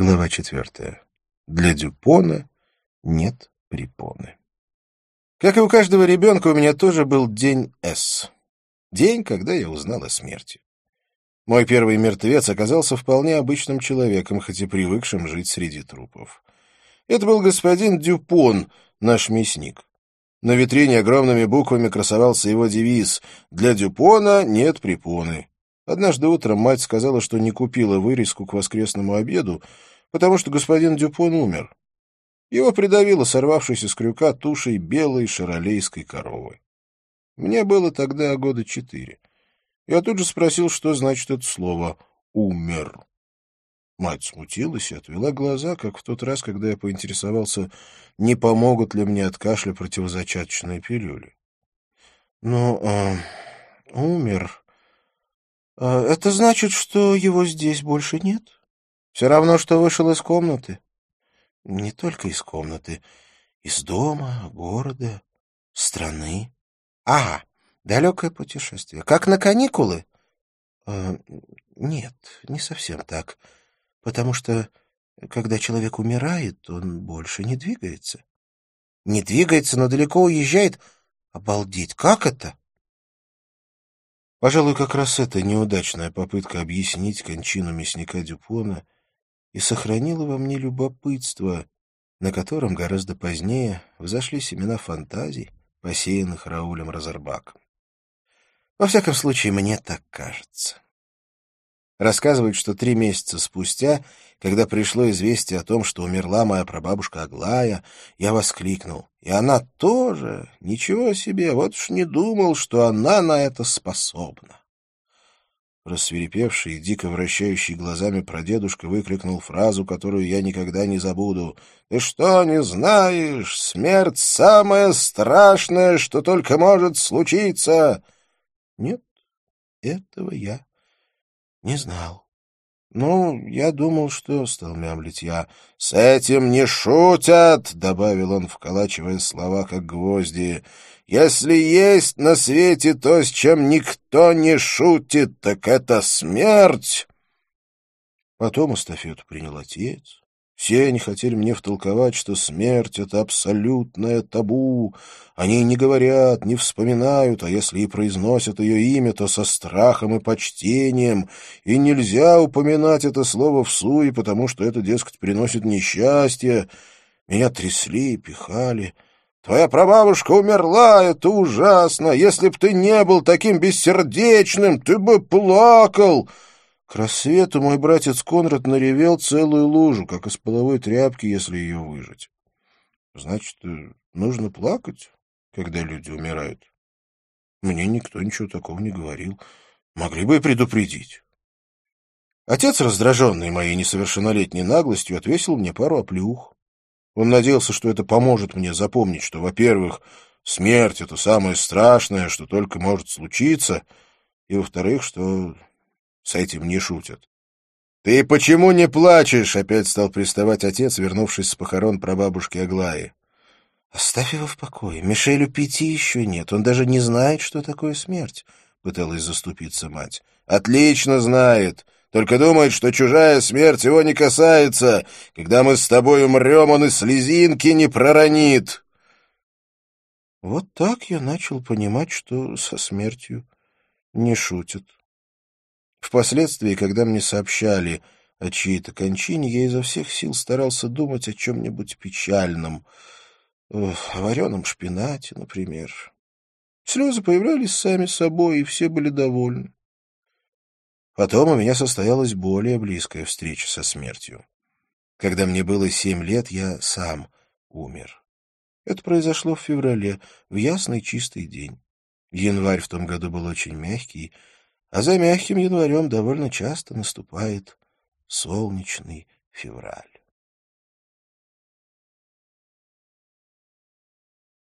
Глава четвертая. Для Дюпона нет препоны. Как и у каждого ребенка, у меня тоже был день С. День, когда я узнал о смерти. Мой первый мертвец оказался вполне обычным человеком, хоть и привыкшим жить среди трупов. Это был господин Дюпон, наш мясник. На витрине огромными буквами красовался его девиз «Для Дюпона нет препоны». Однажды утром мать сказала, что не купила вырезку к воскресному обеду, потому что господин Дюпон умер. Его придавило сорвавшейся с крюка тушей белой шаролейской коровы. Мне было тогда года четыре. Я тут же спросил, что значит это слово «умер». Мать смутилась и отвела глаза, как в тот раз, когда я поинтересовался, не помогут ли мне от кашля противозачаточные пилюли. — Ну, э, умер. А это значит, что его здесь больше нет? Все равно, что вышел из комнаты. Не только из комнаты. Из дома, города, страны. Ага, далекое путешествие. Как на каникулы? Э, нет, не совсем так. Потому что, когда человек умирает, он больше не двигается. Не двигается, но далеко уезжает. Обалдеть, как это? Пожалуй, как раз эта неудачная попытка объяснить кончину мясника Дюпона и сохранила во мне любопытство, на котором гораздо позднее взошли семена фантазий, посеянных Раулем Розарбаком. Во всяком случае, мне так кажется. Рассказывают, что три месяца спустя, когда пришло известие о том, что умерла моя прабабушка Аглая, я воскликнул. И она тоже. Ничего себе, вот уж не думал, что она на это способна. Рассверепевший и дико вращающий глазами прадедушка выкрикнул фразу, которую я никогда не забуду. «Ты что, не знаешь? Смерть — самое страшное, что только может случиться!» Нет, этого я не знал. «Ну, я думал, что...» — стал мямлить я. «С этим не шутят!» — добавил он, вколачивая слова, как гвозди. «Если есть на свете то, с чем никто не шутит, так это смерть!» Потом эстафету принял отец. Все они хотели мне втолковать, что смерть — это абсолютное табу. Они не говорят, не вспоминают, а если и произносят ее имя, то со страхом и почтением. И нельзя упоминать это слово в суе, потому что это, дескать, приносит несчастье. Меня трясли и пихали. Твоя прабабушка умерла, это ужасно. Если б ты не был таким бессердечным, ты бы плакал. К рассвету мой братец Конрад наревел целую лужу, как из половой тряпки, если ее выжать. Значит, э, нужно плакать, когда люди умирают. Мне никто ничего такого не говорил. Могли бы и предупредить. Отец, раздраженный моей несовершеннолетней наглостью, отвесил мне пару оплюх. Он надеялся, что это поможет мне запомнить, что, во-первых, смерть — это самое страшное, что только может случиться, и, во-вторых, что с этим не шутят. «Ты почему не плачешь?» — опять стал приставать отец, вернувшись с похорон прабабушки Аглаи. «Оставь его в покое. Мишелю пяти еще нет. Он даже не знает, что такое смерть», — пыталась заступиться мать. «Отлично знает. Только думает, что чужая смерть его не касается. Когда мы с тобой умрем, он и слезинки не проронит». Вот так я начал понимать, что со смертью не шутят. Впоследствии, когда мне сообщали о чьей-то кончине, я изо всех сил старался думать о чем-нибудь печальном, о вареном шпинате, например. Слезы появлялись сами собой, и все были довольны. Потом у меня состоялась более близкая встреча со смертью. Когда мне было семь лет, я сам умер. Это произошло в феврале, в ясный чистый день. Январь в том году был очень мягкий, а за мягким январем довольно часто наступает солнечный февраль.